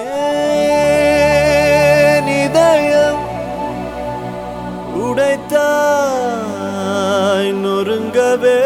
ஏன் இதயம் உடைத்தாய்? நொறுங்கவே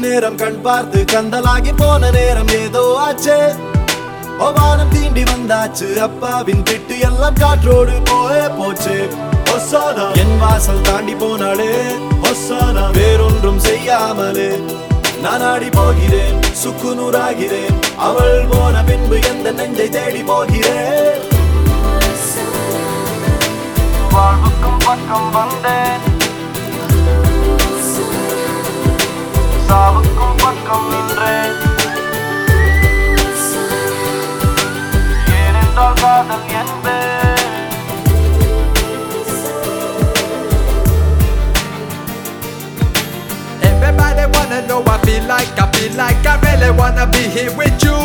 நேரம் கண் பார்த்து கந்தலாகி போன நேரம் ஏதோ ஆச்சே. ஒவானம் தீண்டி வந்தாச்சு அப்பாவின் திட்டு எல்லாம் காற்றோடு போயே போச்சு. ஒசானா என் வாசல் தாண்டி போனாலே ஒசானா வேறொன்றும் செய்யாமலே நான் ஆடி போகிறேன் சுக்கு நூறாகிறேன் அவள் போன பின்பு எந்த நெஞ்சை தேடி போகிறேன்? வாழ்வுக்கும் பக்கம் வந்தேன். பக்கம் நின்றேன் ஏனென்றால் காதல் என்பேன் Everybody wanna know I feel like, I feel like I really wanna be here with you.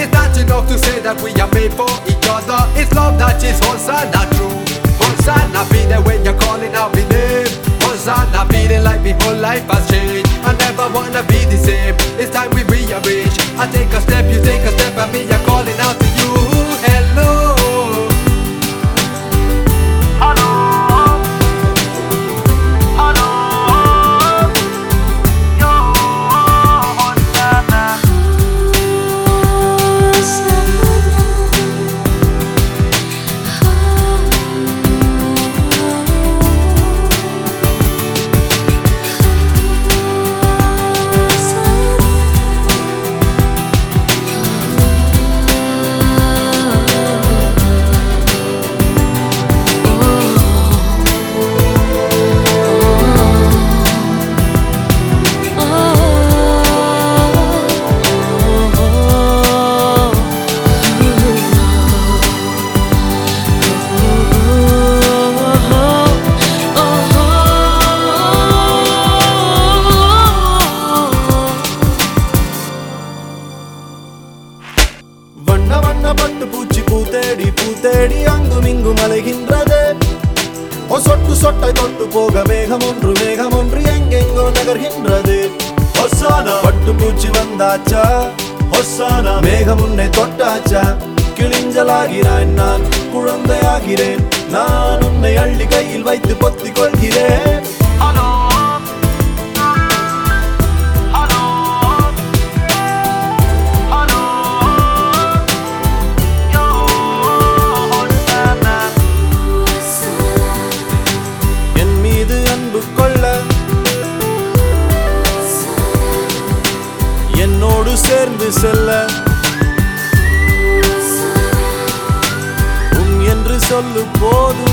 It's not enough to say that we are made for each other. It's love that is Hosanna true. Hosanna be there when you're calling out my name. Hosanna feeling like my whole life has changed. Wanna be the same. It's time we rearrange. I take a step, you பட்டு பூச்சி பூத்தேடி பூத்தேடி அங்கும் இங்கும் அலைகின்றது. ஓ சொட்டு சொட்டை தொட்டு போக மேகம் ஒன்று மேகம் ஒன்று எங்கெங்கோ நகர்கின்றது. ஒசானா பட்டு பூச்சி வந்தாச்சா? ஒசானா மேகம் உன்னை தொட்டாச்சா? கிழிஞ்சலாகிறாய் நான் குழ சேர்ந்து செல்ல. உன் என்று சொல்லு போதும்.